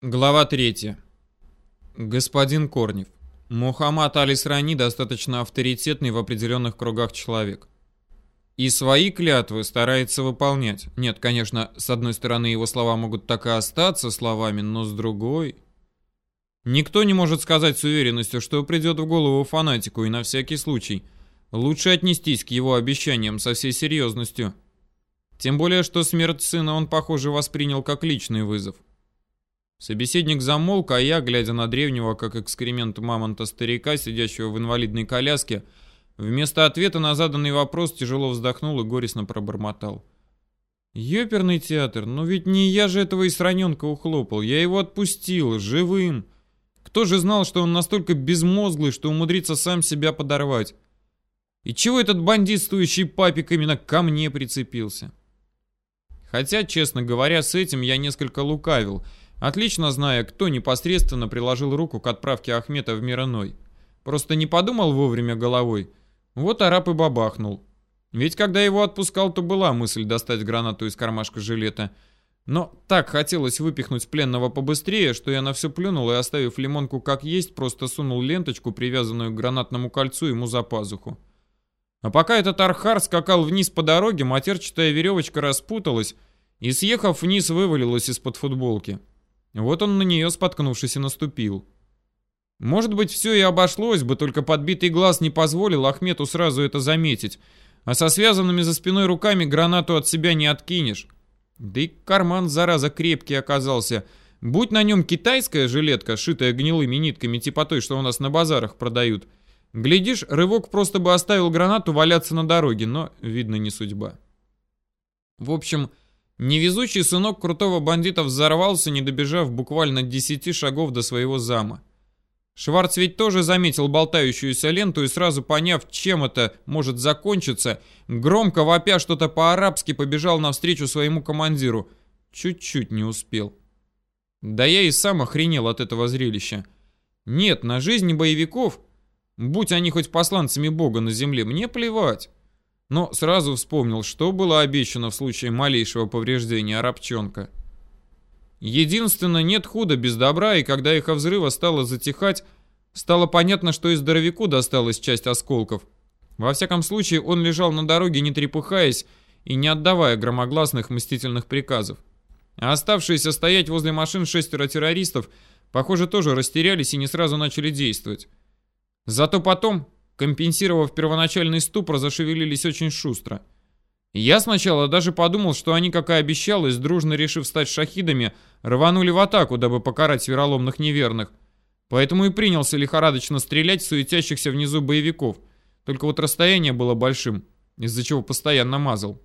Глава 3. Господин Корнев. Мухаммад Алисрани достаточно авторитетный в определенных кругах человек. И свои клятвы старается выполнять. Нет, конечно, с одной стороны его слова могут так и остаться словами, но с другой... Никто не может сказать с уверенностью, что придет в голову фанатику, и на всякий случай лучше отнестись к его обещаниям со всей серьезностью. Тем более, что смерть сына он, похоже, воспринял как личный вызов. Собеседник замолк, а я, глядя на древнего, как экскремент мамонта-старика, сидящего в инвалидной коляске, вместо ответа на заданный вопрос тяжело вздохнул и горестно пробормотал. «Ёперный театр, ну ведь не я же этого исраненка ухлопал, я его отпустил, живым. Кто же знал, что он настолько безмозглый, что умудрится сам себя подорвать? И чего этот бандит, стоящий папик, именно ко мне прицепился?» Хотя, честно говоря, с этим я несколько лукавил — Отлично зная, кто непосредственно приложил руку к отправке Ахмета в мир иной. Просто не подумал вовремя головой. Вот араб и бабахнул. Ведь когда его отпускал, то была мысль достать гранату из кармашка жилета. Но так хотелось выпихнуть пленного побыстрее, что я на все плюнул и, оставив лимонку как есть, просто сунул ленточку, привязанную к гранатному кольцу, ему за пазуху. А пока этот архар скакал вниз по дороге, матерчатая веревочка распуталась и, съехав вниз, вывалилась из-под футболки. Вот он на нее, споткнувшись, и наступил. Может быть, все и обошлось бы, только подбитый глаз не позволил Ахмету сразу это заметить, а со связанными за спиной руками гранату от себя не откинешь. Да и карман, зараза, крепкий оказался. Будь на нем китайская жилетка, шитая гнилыми нитками, типа той, что у нас на базарах продают. Глядишь, рывок просто бы оставил гранату валяться на дороге, но, видно, не судьба. В общем, Невезучий сынок крутого бандита взорвался, не добежав буквально десяти шагов до своего зама. Шварц ведь тоже заметил болтающуюся ленту и сразу поняв, чем это может закончиться, громко вопя что-то по-арабски побежал навстречу своему командиру. Чуть-чуть не успел. Да я и сам охренел от этого зрелища. Нет, на жизни боевиков, будь они хоть посланцами бога на земле, мне плевать но сразу вспомнил, что было обещано в случае малейшего повреждения арабчонка. Единственно, нет худа без добра, и когда эхо взрыва стало затихать, стало понятно, что и здоровяку досталась часть осколков. Во всяком случае, он лежал на дороге, не трепыхаясь и не отдавая громогласных мстительных приказов. А оставшиеся стоять возле машин шестеро террористов, похоже, тоже растерялись и не сразу начали действовать. Зато потом, компенсировав первоначальный ступор, зашевелились очень шустро. Я сначала даже подумал, что они, как и обещалось, дружно решив стать шахидами, рванули в атаку, дабы покарать вероломных неверных. Поэтому и принялся лихорадочно стрелять в суетящихся внизу боевиков. Только вот расстояние было большим, из-за чего постоянно мазал.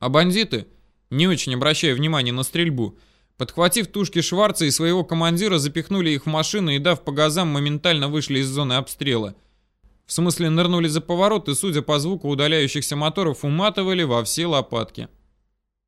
А бандиты, не очень обращая внимания на стрельбу, подхватив тушки Шварца и своего командира, запихнули их в машину и, дав по газам, моментально вышли из зоны обстрела – в смысле, нырнули за поворот и, судя по звуку удаляющихся моторов, уматывали во все лопатки.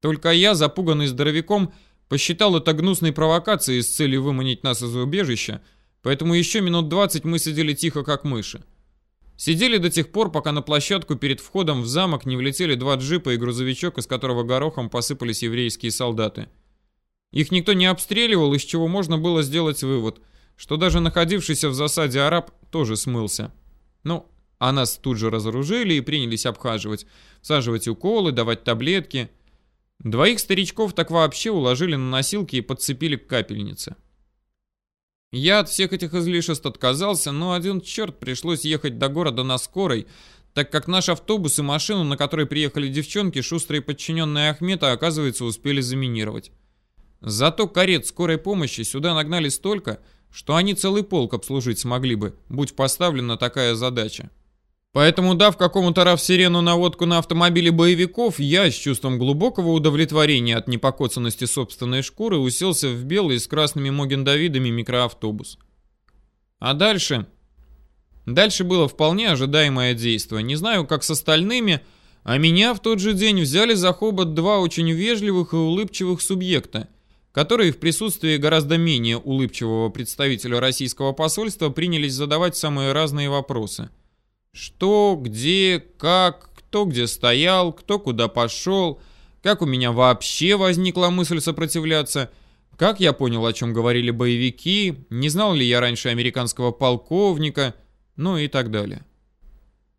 Только я, запуганный здоровяком, посчитал это гнусной провокацией с целью выманить нас из убежища, поэтому еще минут 20 мы сидели тихо, как мыши. Сидели до тех пор, пока на площадку перед входом в замок не влетели два джипа и грузовичок, из которого горохом посыпались еврейские солдаты. Их никто не обстреливал, из чего можно было сделать вывод, что даже находившийся в засаде араб тоже смылся. Ну, а нас тут же разоружили и принялись обхаживать, всаживать уколы, давать таблетки. Двоих старичков так вообще уложили на носилки и подцепили к капельнице. Я от всех этих излишеств отказался, но один черт пришлось ехать до города на скорой, так как наш автобус и машину, на которой приехали девчонки, шустрые подчиненные Ахмета, оказывается, успели заминировать. Зато карет скорой помощи сюда нагнали столько, что они целый полк обслужить смогли бы, будь поставлена такая задача. Поэтому, дав какому-то Раф-Сирену наводку на автомобиле боевиков, я с чувством глубокого удовлетворения от непокоцанности собственной шкуры уселся в белый с красными Моген-Давидами микроавтобус. А дальше... Дальше было вполне ожидаемое действие. Не знаю, как с остальными, а меня в тот же день взяли за хобот два очень вежливых и улыбчивых субъекта, которые в присутствии гораздо менее улыбчивого представителя российского посольства принялись задавать самые разные вопросы. Что, где, как, кто где стоял, кто куда пошел, как у меня вообще возникла мысль сопротивляться, Как я понял, о чем говорили боевики, не знал ли я раньше американского полковника, ну и так далее.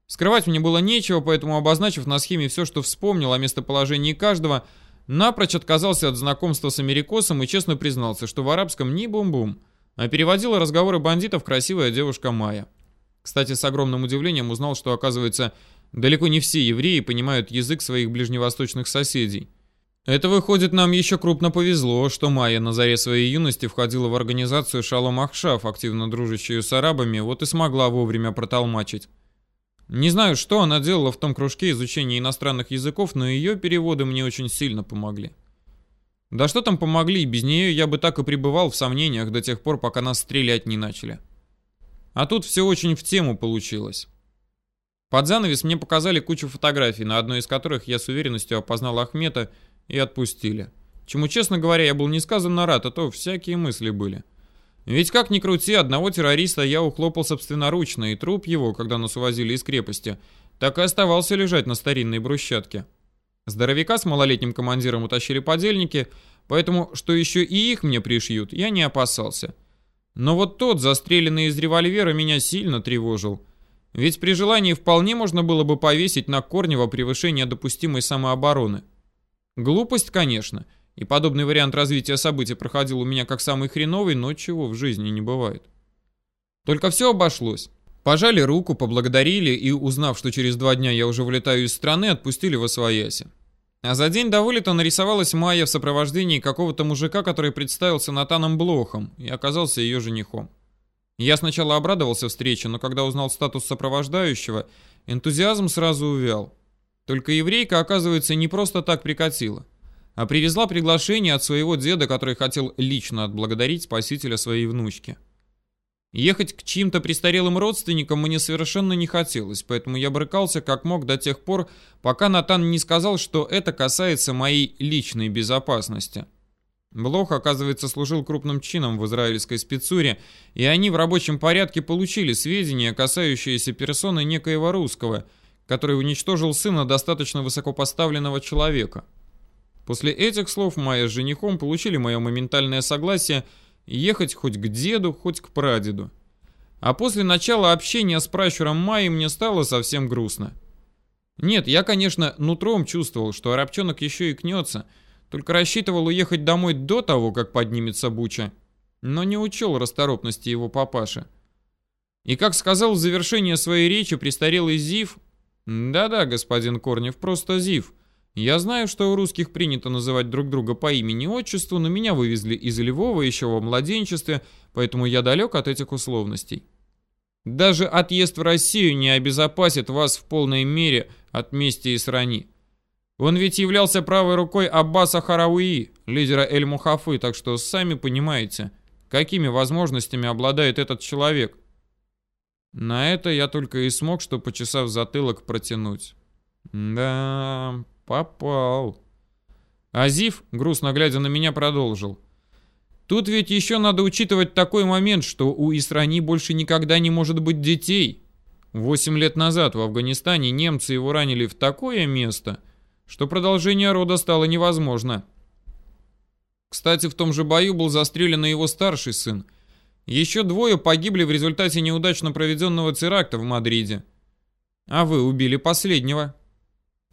Скрывать мне было нечего, поэтому, обозначив на схеме все, что вспомнил о местоположении каждого, напрочь отказался от знакомства с америкосом и честно признался, что в арабском ни бум-бум, а переводила разговоры бандитов красивая девушка Майя. Кстати, с огромным удивлением узнал, что, оказывается, далеко не все евреи понимают язык своих ближневосточных соседей. Это выходит, нам еще крупно повезло, что Майя на заре своей юности входила в организацию Шалом Ахшав, активно дружащую с арабами, вот и смогла вовремя протолмачить. Не знаю, что она делала в том кружке изучения иностранных языков, но ее переводы мне очень сильно помогли. Да что там помогли, без нее я бы так и пребывал в сомнениях до тех пор, пока нас стрелять не начали. А тут все очень в тему получилось. Под занавес мне показали кучу фотографий, на одной из которых я с уверенностью опознал Ахмета и отпустили. Чему, честно говоря, я был несказанно рад, а то всякие мысли были. Ведь как ни крути, одного террориста я ухлопал собственноручно, и труп его, когда нас увозили из крепости, так и оставался лежать на старинной брусчатке. Здоровяка с малолетним командиром утащили подельники, поэтому, что еще и их мне пришьют, я не опасался. Но вот тот, застреленный из револьвера, меня сильно тревожил. Ведь при желании вполне можно было бы повесить на Корнева превышение допустимой самообороны. Глупость, конечно, и подобный вариант развития событий проходил у меня как самый хреновый, но чего в жизни не бывает. Только все обошлось. Пожали руку, поблагодарили и, узнав, что через два дня я уже вылетаю из страны, отпустили в Освояси. А за день до вылета нарисовалась Майя в сопровождении какого-то мужика, который представился Натаном Блохом и оказался ее женихом. Я сначала обрадовался встрече, но когда узнал статус сопровождающего, энтузиазм сразу увял. Только еврейка, оказывается, не просто так прикатила, а привезла приглашение от своего деда, который хотел лично отблагодарить спасителя своей внучки. Ехать к чьим-то престарелым родственникам мне совершенно не хотелось, поэтому я брыкался как мог до тех пор, пока Натан не сказал, что это касается моей личной безопасности. Блох, оказывается, служил крупным чином в израильской спецуре, и они в рабочем порядке получили сведения, касающиеся персоны некоего русского – который уничтожил сына достаточно высокопоставленного человека. После этих слов Майя с женихом получили мое моментальное согласие ехать хоть к деду, хоть к прадеду. А после начала общения с пращуром Майи мне стало совсем грустно. Нет, я, конечно, нутром чувствовал, что арабчонок еще и кнется, только рассчитывал уехать домой до того, как поднимется буча, но не учел расторопности его папаши. И как сказал в завершении своей речи престарелый Зив, «Да-да, господин Корнев, просто Зив. Я знаю, что у русских принято называть друг друга по имени-отчеству, но меня вывезли из Львова еще во младенчестве, поэтому я далек от этих условностей. Даже отъезд в Россию не обезопасит вас в полной мере от мести и срани. Он ведь являлся правой рукой Аббаса Харауи, лидера Эль-Мухафы, так что сами понимаете, какими возможностями обладает этот человек». На это я только и смог, что почесав затылок протянуть. Да, попал. Азив, грустно глядя на меня, продолжил. Тут ведь еще надо учитывать такой момент, что у Исрани больше никогда не может быть детей. Восемь лет назад в Афганистане немцы его ранили в такое место, что продолжение рода стало невозможно. Кстати, в том же бою был застрелен и его старший сын, еще двое погибли в результате неудачно проведенного теракта в Мадриде. А вы убили последнего.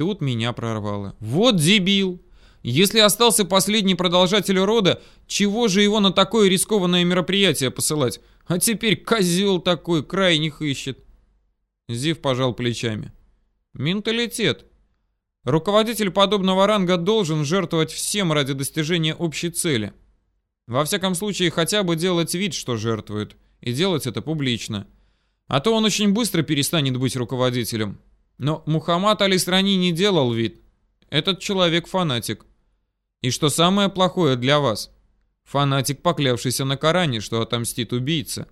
Тут меня прорвало. Вот дебил! Если остался последний продолжатель рода, чего же его на такое рискованное мероприятие посылать? А теперь козел такой крайних ищет. Зив пожал плечами. Менталитет. Руководитель подобного ранга должен жертвовать всем ради достижения общей цели. Во всяком случае, хотя бы делать вид, что жертвует. И делать это публично. А то он очень быстро перестанет быть руководителем. Но Мухаммад Алисрани не делал вид. Этот человек фанатик. И что самое плохое для вас? Фанатик, поклявшийся на Коране, что отомстит убийце.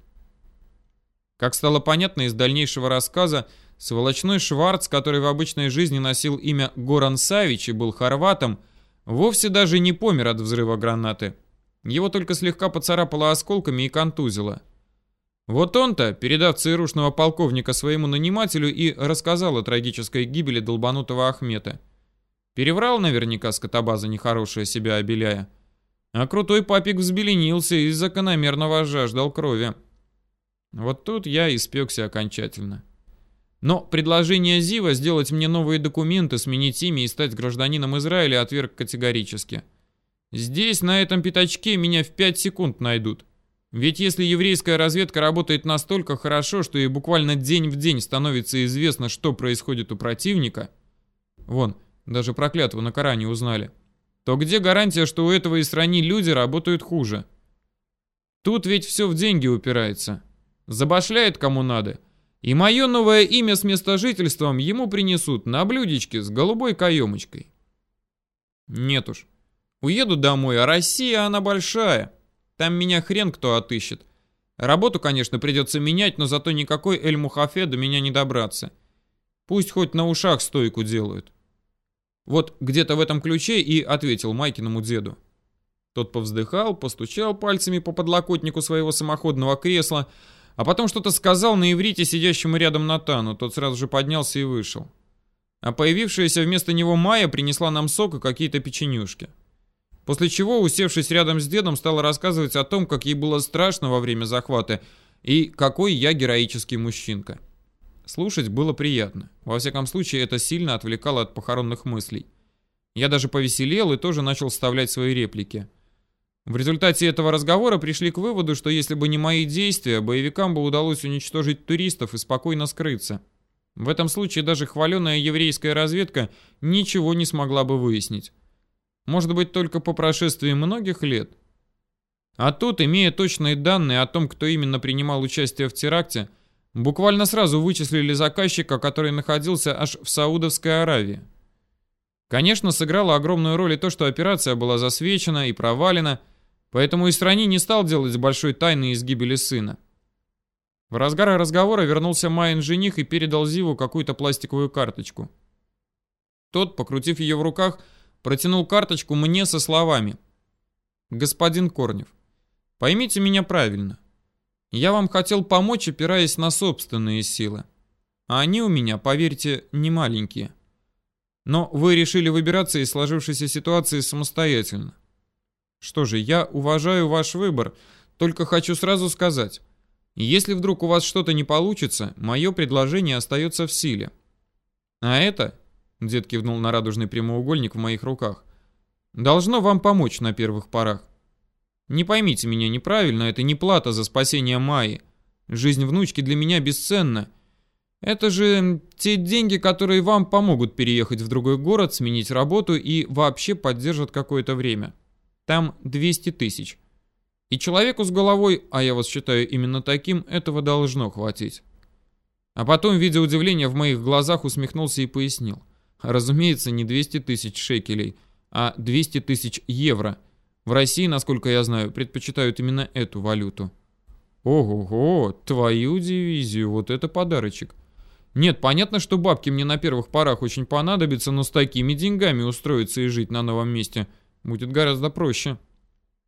Как стало понятно из дальнейшего рассказа, сволочной Шварц, который в обычной жизни носил имя Горан Савич и был хорватом, вовсе даже не помер от взрыва гранаты. Его только слегка поцарапало осколками и контузило. Вот он-то, передав ЦРУшного полковника своему нанимателю, и рассказал о трагической гибели долбанутого Ахмета. Переврал наверняка скотобаза нехорошая себя обеляя. А крутой папик взбеленился и закономерно жаждал крови. Вот тут я испекся окончательно. Но предложение Зива сделать мне новые документы, сменить имя и стать гражданином Израиля отверг категорически. Здесь, на этом пятачке, меня в 5 секунд найдут. Ведь если еврейская разведка работает настолько хорошо, что ей буквально день в день становится известно, что происходит у противника, вон, даже проклятого на Коране узнали, то где гарантия, что у этого и страни люди работают хуже? Тут ведь все в деньги упирается. Забашляет кому надо – и мое новое имя с местожительством ему принесут на блюдечке с голубой каемочкой. Нет уж. Уеду домой, а Россия, она большая. Там меня хрен кто отыщет. Работу, конечно, придется менять, но зато никакой Эль-Мухафе до меня не добраться. Пусть хоть на ушах стойку делают. Вот где-то в этом ключе и ответил Майкиному деду. Тот повздыхал, постучал пальцами по подлокотнику своего самоходного кресла, а потом что-то сказал на иврите сидящему рядом Натану. Тот сразу же поднялся и вышел. А появившаяся вместо него Майя принесла нам сок и какие-то печенюшки. После чего, усевшись рядом с дедом, стала рассказывать о том, как ей было страшно во время захвата и какой я героический мужчинка. Слушать было приятно. Во всяком случае, это сильно отвлекало от похоронных мыслей. Я даже повеселел и тоже начал вставлять свои реплики. В результате этого разговора пришли к выводу, что если бы не мои действия, боевикам бы удалось уничтожить туристов и спокойно скрыться. В этом случае даже хваленая еврейская разведка ничего не смогла бы выяснить. Может быть, только по прошествии многих лет. А тут, имея точные данные о том, кто именно принимал участие в теракте, буквально сразу вычислили заказчика, который находился аж в Саудовской Аравии. Конечно, сыграло огромную роль и то, что операция была засвечена и провалена, Поэтому и стране не стал делать большой тайны из гибели сына. В разгар разговора вернулся Майен жених и передал Зиву какую-то пластиковую карточку. Тот, покрутив ее в руках, протянул карточку мне со словами. «Господин Корнев, поймите меня правильно. Я вам хотел помочь, опираясь на собственные силы. А они у меня, поверьте, не маленькие. Но вы решили выбираться из сложившейся ситуации самостоятельно. Что же, я уважаю ваш выбор, только хочу сразу сказать. Если вдруг у вас что-то не получится, мое предложение остается в силе. А это, дед кивнул на радужный прямоугольник в моих руках, должно вам помочь на первых порах. Не поймите меня неправильно, это не плата за спасение Майи. Жизнь внучки для меня бесценна. Это же те деньги, которые вам помогут переехать в другой город, сменить работу и вообще поддержат какое-то время. Там 200 тысяч. И человеку с головой, а я вас считаю именно таким, этого должно хватить. А потом, видя удивление в моих глазах, усмехнулся и пояснил. Разумеется, не 200 тысяч шекелей, а 200 тысяч евро. В России, насколько я знаю, предпочитают именно эту валюту. Ого-го, твою дивизию, вот это подарочек. Нет, понятно, что бабки мне на первых порах очень понадобятся, но с такими деньгами устроиться и жить на новом месте – Будет гораздо проще.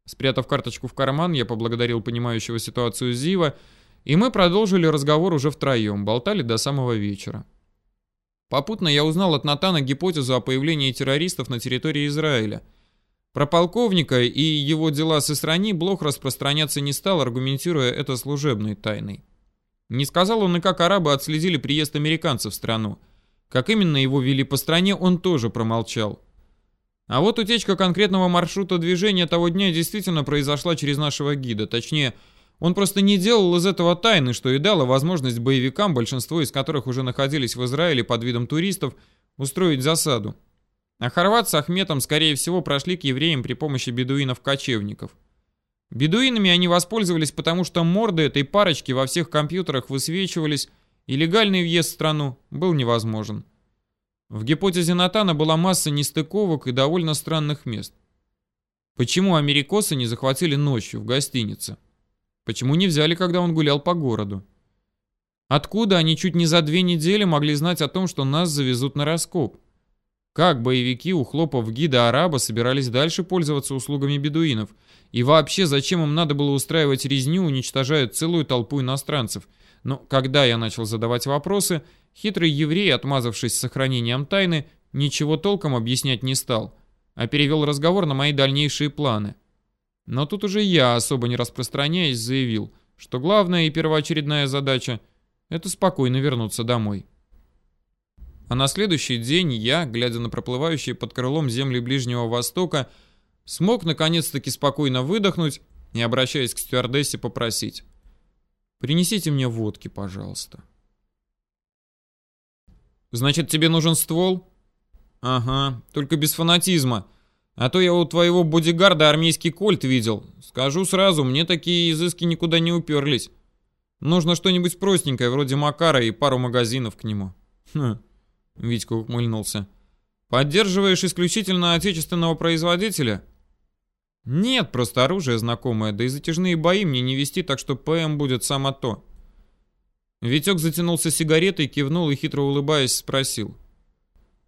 Спрятав карточку в карман, я поблагодарил понимающего ситуацию Зива, и мы продолжили разговор уже втроем, болтали до самого вечера. Попутно я узнал от Натана гипотезу о появлении террористов на территории Израиля. Про полковника и его дела с Исрани Блох распространяться не стал, аргументируя это служебной тайной. Не сказал он и как арабы отследили приезд американцев в страну. Как именно его вели по стране, он тоже промолчал. А вот утечка конкретного маршрута движения того дня действительно произошла через нашего гида. Точнее, он просто не делал из этого тайны, что и дало возможность боевикам, большинство из которых уже находились в Израиле под видом туристов, устроить засаду. А хорват с Ахметом, скорее всего, прошли к евреям при помощи бедуинов-кочевников. Бедуинами они воспользовались, потому что морды этой парочки во всех компьютерах высвечивались, и легальный въезд в страну был невозможен. В гипотезе Натана была масса нестыковок и довольно странных мест. Почему америкосы не захватили ночью в гостинице? Почему не взяли, когда он гулял по городу? Откуда они чуть не за две недели могли знать о том, что нас завезут на раскоп? Как боевики, ухлопав гида араба, собирались дальше пользоваться услугами бедуинов? И вообще, зачем им надо было устраивать резню, уничтожая целую толпу иностранцев? Но когда я начал задавать вопросы, Хитрый еврей, отмазавшись сохранением тайны, ничего толком объяснять не стал, а перевел разговор на мои дальнейшие планы. Но тут уже я, особо не распространяясь, заявил, что главная и первоочередная задача — это спокойно вернуться домой. А на следующий день я, глядя на проплывающие под крылом земли Ближнего Востока, смог наконец-таки спокойно выдохнуть и, обращаясь к стюардессе, попросить «Принесите мне водки, пожалуйста». «Значит, тебе нужен ствол?» «Ага, только без фанатизма. А то я у твоего бодигарда армейский кольт видел. Скажу сразу, мне такие изыски никуда не уперлись. Нужно что-нибудь простенькое, вроде Макара и пару магазинов к нему». «Хм», — Витька ухмыльнулся. «Поддерживаешь исключительно отечественного производителя?» «Нет, просто оружие знакомое, да и затяжные бои мне не вести, так что ПМ будет само то». Витек затянулся сигаретой, кивнул и, хитро улыбаясь, спросил.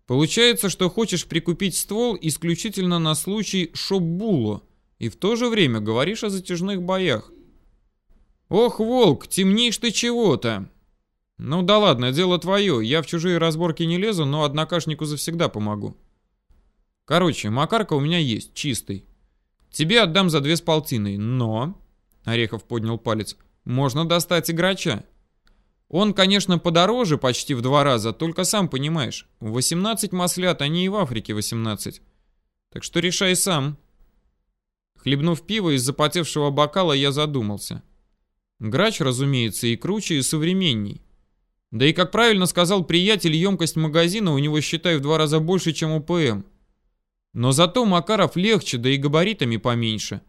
«Получается, что хочешь прикупить ствол исключительно на случай шопбуло, и в то же время говоришь о затяжных боях». «Ох, волк, темнишь ты чего-то!» «Ну да ладно, дело твое, я в чужие разборки не лезу, но однокашнику завсегда помогу». «Короче, Макарка у меня есть, чистый. Тебе отдам за две с полтиной, но...» Орехов поднял палец. «Можно достать играча». Он, конечно, подороже почти в два раза, только сам понимаешь, 18 маслят, а не и в Африке 18. Так что решай сам. Хлебнув пиво из запотевшего бокала, я задумался. Грач, разумеется, и круче, и современней. Да и, как правильно сказал приятель, емкость магазина у него, считай, в два раза больше, чем у ПМ. Но зато Макаров легче, да и габаритами поменьше.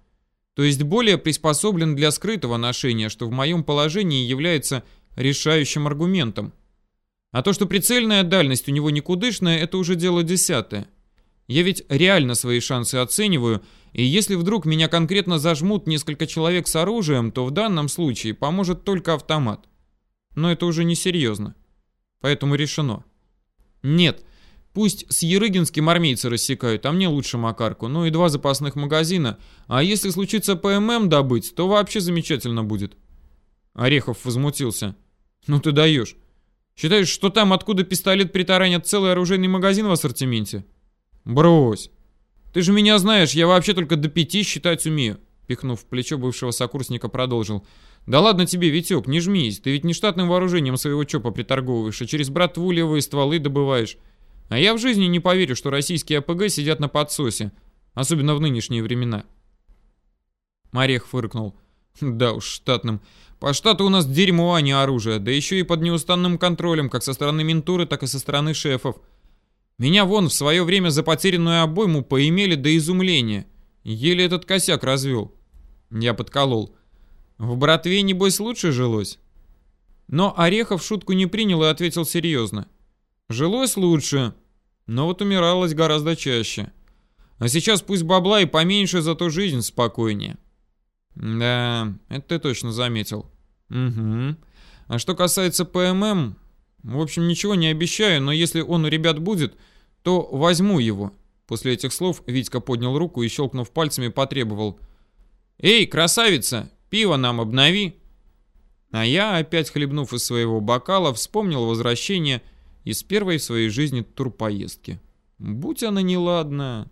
То есть более приспособлен для скрытого ношения, что в моем положении является решающим аргументом. А то, что прицельная дальность у него никудышная, это уже дело десятое. Я ведь реально свои шансы оцениваю, и если вдруг меня конкретно зажмут несколько человек с оружием, то в данном случае поможет только автомат. Но это уже не серьезно. Поэтому решено. Нет, пусть с Ерыгинским армейцы рассекают, а мне лучше Макарку, ну и два запасных магазина, а если случится ПММ добыть, то вообще замечательно будет. Орехов возмутился. Ну ты даешь. Считаешь, что там, откуда пистолет притаранят, целый оружейный магазин в ассортименте? Брось. Ты же меня знаешь, я вообще только до пяти считать умею. Пихнув в плечо бывшего сокурсника, продолжил. Да ладно тебе, Витек, не жмись. Ты ведь не штатным вооружением своего ЧОПа приторговываешь, а через братву левые стволы добываешь. А я в жизни не поверю, что российские АПГ сидят на подсосе. Особенно в нынешние времена. Орех фыркнул. Да уж, штатным. По штату у нас дерьмо, а не оружие, да еще и под неустанным контролем, как со стороны ментуры, так и со стороны шефов. Меня вон в свое время за потерянную обойму поимели до изумления. Еле этот косяк развел. Я подколол. В братве, небось, лучше жилось? Но Орехов шутку не принял и ответил серьезно. Жилось лучше, но вот умиралось гораздо чаще. А сейчас пусть бабла и поменьше, зато жизнь спокойнее. Да, это ты точно заметил. Угу. А что касается ПММ, в общем, ничего не обещаю, но если он у ребят будет, то возьму его. После этих слов Витька поднял руку и, щелкнув пальцами, потребовал. «Эй, красавица, пиво нам обнови!» А я, опять хлебнув из своего бокала, вспомнил возвращение из первой в своей жизни турпоездки. Будь она неладна.